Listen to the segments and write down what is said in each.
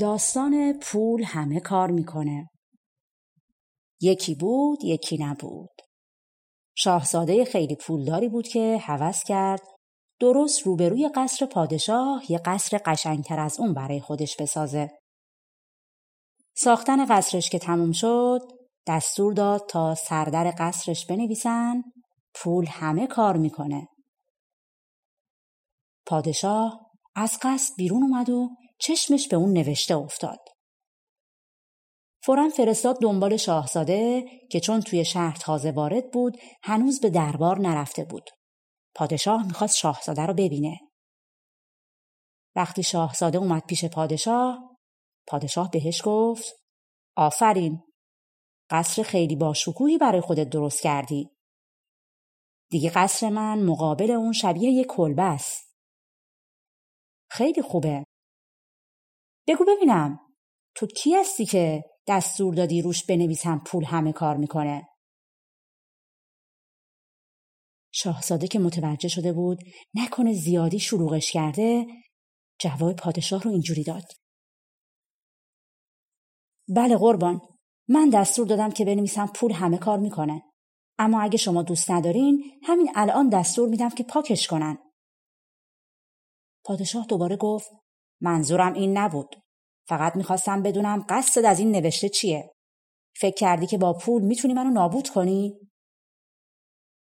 داستان پول همه کار می‌کنه. یکی بود یکی نبود. شاهزاده خیلی پولداری بود که هوس کرد درست روبروی قصر پادشاه یه قصر قشنگتر از اون برای خودش بسازه. ساختن قصرش که تموم شد دستور داد تا سردر قصرش بنویسن پول همه کار می‌کنه. پادشاه از قصد بیرون اومد و چشمش به اون نوشته افتاد. فورا فرستاد دنبال شاهزاده که چون توی شهر تازه وارد بود هنوز به دربار نرفته بود. پادشاه می‌خواست شاهزاده رو ببینه. وقتی شاهزاده اومد پیش پادشاه، پادشاه بهش گفت آفرین، قصر خیلی باشکوهی برای خودت درست کردی. دیگه قصر من مقابل اون شبیه یک کلبه است. خیلی خوبه. بگو ببینم تو کی هستی که دستور دادی روش بنویسم پول همه کار می‌کنه؟ شاهزاده که متوجه شده بود نکنه زیادی شروغش کرده جواب پادشاه رو اینجوری داد. بله قربان من دستور دادم که بنویسم پول همه کار می‌کنه. اما اگه شما دوست ندارین همین الان دستور میدم که پاکش کنن. پادشاه دوباره گفت منظورم این نبود. فقط می‌خواستم بدونم قصد از این نوشته چیه؟ فکر کردی که با پول می‌تونی منو نابود کنی؟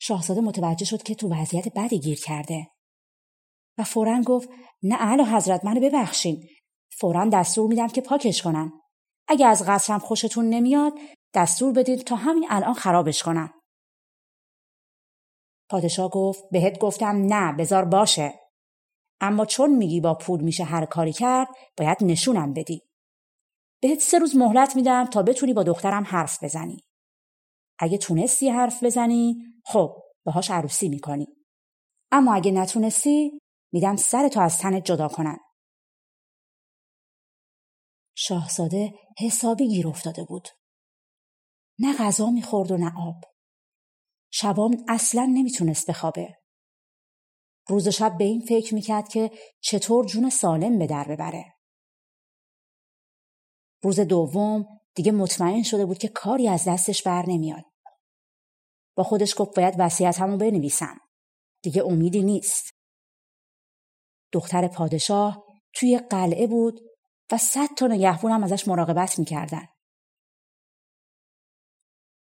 شاهزاده متوجه شد که تو وضعیت بدی گیر کرده و فورا گفت نه اعلی حضرت منو ببخشین فورا دستور میدم که پاکش کنن اگه از قصرم خوشتون نمیاد دستور بدید تا همین الان خرابش کنن پادشاه گفت بهت گفتم نه بزار باشه اما چون میگی با پول میشه هر کاری کرد باید نشونم بدی. بهت سه روز مهلت میدم تا بتونی با دخترم حرف بزنی. اگه تونستی حرف بزنی خب باهاش عروسی می‌کنی. اما اگه نتونستی میدم سر تو از تنت جدا کنن. شاهزاده حسابی گیر افتاده بود. نه غذا می‌خورد و نه آب. شبام اصلا نمی‌تونست بخوابه. روز و شب به این فکر می‌کرد که چطور جون سالم به در ببره. روز دوم دیگه مطمئن شده بود که کاری از دستش بر نمیاد. با خودش گفت باید وسیعت همو بنویسم. دیگه امیدی نیست. دختر پادشاه توی قلعه بود و صد تا نگهبون هم ازش مراقبت می‌کردن.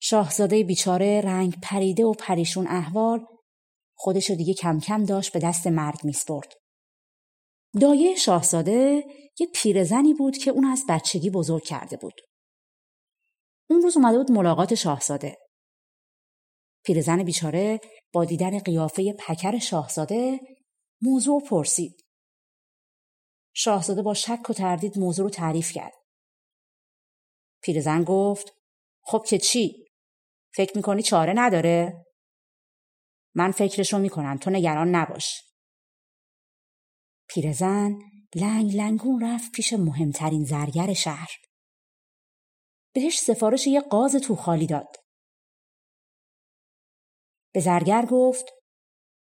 شاهزاده بیچاره رنگ پریده و پریشون احوال خودش رو دیگه کم کم داشت به دست مرگ میسپرد. دایه شاهزاده یه پیرزنی بود که اون از بچگی بزرگ کرده بود. اون روز اومده بود ملاقات شاهزاده. پیرزن بیچاره با دیدن قیافه پکر شاهزاده موضوع پرسید. شاهزاده با شک و تردید موضوع رو تعریف کرد. پیرزن گفت خب که چی؟ فکر می‌کنی چاره نداره؟ من فکرشو می‌کنم تو نگران نباش. پیرزن لنگ لنگون رفت پیش مهمترین زرگر شهر. بهش سفارش یه قاز تو خالی داد. به زرگر گفت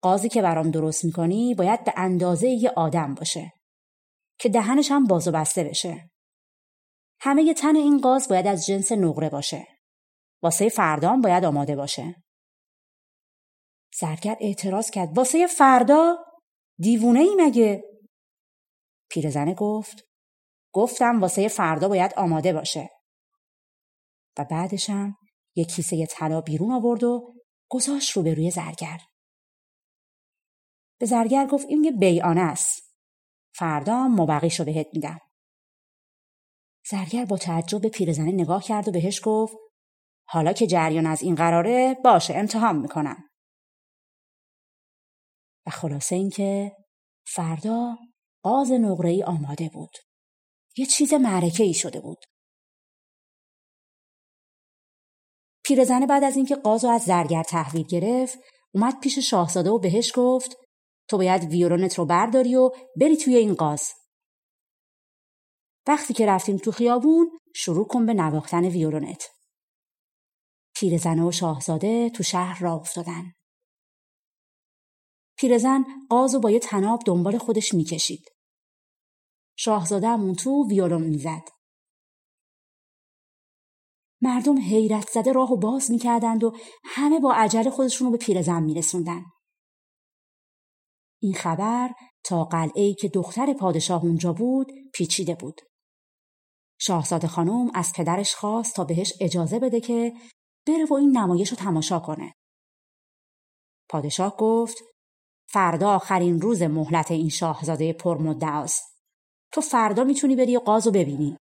قازی که برام درست می‌کنی باید به اندازه یه آدم باشه که دهنش هم باز و بسته بشه. همه تن این قاز باید از جنس نقره باشه. واسه فردام باید آماده باشه. زرگر اعتراض کرد. واسه فردا دیوونه ای مگه؟ پیرزنه گفت گفتم واسه فردا باید آماده باشه. و بعدشم یک کیسه طلا بیرون آورد و گذاشت رو به روی زرگر. به زرگر گفت این یه بیانه است. فردا مبقیشو بهت میدم. زرگر با تعجب به پیرزنه نگاه کرد و بهش گفت حالا که جریان از این قراره باشه امتحان می‌کنم. خلاصه اینکه فردا قاز نقره ای آماده بود. یه چیز معرکه ای شده بود. پیرزنه بعد از اینکه قاز از زرگر تحویل گرفت اومد پیش شاهزاده و بهش گفت تو باید ویولونت رو برداری و بری توی این قاز. وقتی که رفتیم تو خیابون شروع کن به نواختن ویولونت. پیرزنه و شاهزاده تو شهر را افتادن. پیرزن قاز و با یه تناب دنبال خودش می‌کشید. شاهزاده همون تو ویولون می‌زد. مردم حیرت زده راه و باز می‌کردند و همه با عجله خودشون رو به پیرزن میرسوندن. این خبر تا قلعه که دختر پادشاه اونجا بود پیچیده بود. شاهزاده خانم از پدرش خواست تا بهش اجازه بده که بره و این نمایش رو تماشا کنه. پادشاه گفت فردا آخرین روز مهلت این شاهزاده پرمدعاست. تو فردا می‌تونی بری قاز و ببینی.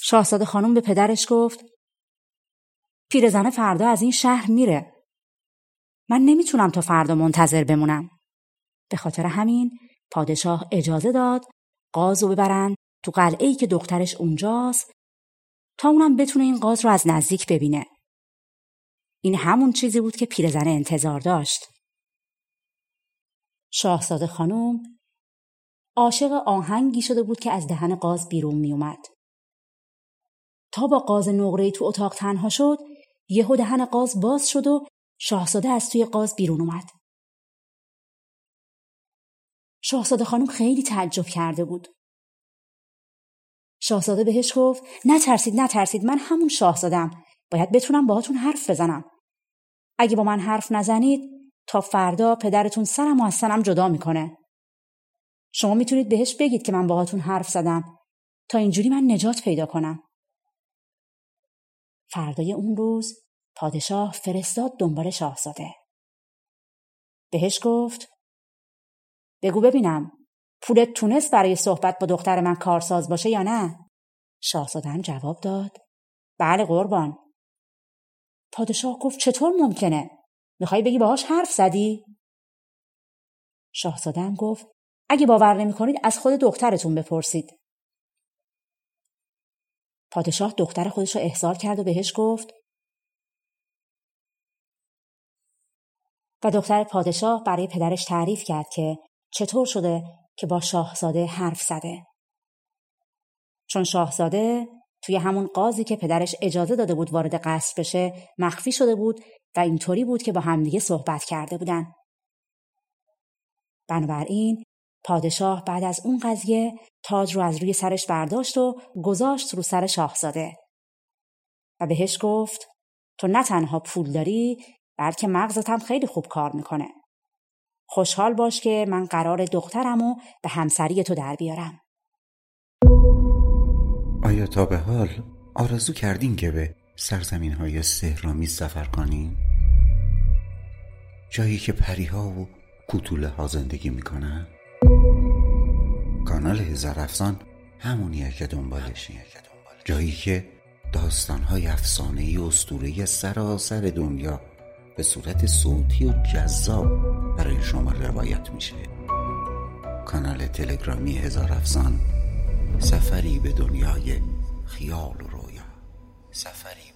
شاهزاده خانم به پدرش گفت پیرزن فردا از این شهر میره. من نمی‌تونم تا فردا منتظر بمونم. به خاطر همین پادشاه اجازه داد قاز رو ببرن تو قلعه ای که دخترش اونجاست تا اونم بتونه این قاز رو از نزدیک ببینه. این همون چیزی بود که پیرزن انتظار داشت. شاهزاده خانم عاشق آهنگی شده بود که از دهن قاز بیرون می اومد. تا با قاز نقره تو اتاق تنها شد یهو دهن قاز باز شد و شاهزاده از توی قاز بیرون اومد. شاهزاده خانم خیلی تعجب کرده بود. شاهزاده بهش گفت نترسید نترسید من همون شاهزادم باید بتونم باهاتون حرف بزنم اگه با من حرف نزنید تا فردا پدرتون سرم و از سرم جدا می‌کنه. شما می‌تونید بهش بگید که من باهاتون حرف زدم. تا اینجوری من نجات پیدا کنم. فردای اون روز پادشاه فرستاد دنبال شاهزاده. بهش گفت بگو ببینم پولت تونست برای صحبت با دختر من کارساز باشه یا نه؟ شاهزاده جواب داد بله قربان. پادشاه گفت چطور ممکنه؟ می‌خوای بگی باهاش حرف زدی؟ شاهزاده گفت اگه باور نمی کنید از خود دخترتون بپرسید. پادشاه دختر خودش رو احضار کرد و بهش گفت و دختر پادشاه برای پدرش تعریف کرد که چطور شده که با شاهزاده حرف زده. چون شاهزاده توی همون قاضی که پدرش اجازه داده بود وارد قصر بشه مخفی شده بود و اینطوری بود که با همدیگه صحبت کرده بودن. بنابراین پادشاه بعد از اون قضیه تاج رو از روی سرش برداشت و گذاشت رو سر شاهزاده و بهش گفت تو نه تنها پول داری بلکه مغزت هم خیلی خوب کار می‌کنه. خوشحال باش که من قرار دخترم و به همسری تو در بیارم. آیا تا به حال آرزو کردین که به سرزمین های سهرامی سفر کنین؟ جایی که پریها و کوتوله ها زندگی می‌کنن؟ کانال هزار افسان همونیه که دنبالشی جایی که داستان های افسانه ای اسطوره سراسر دنیا به صورت صوتی و جذاب برای شما روایت میشه کانال تلگرامی هزار افسان سفری به دنیای خیال و رویا. سفری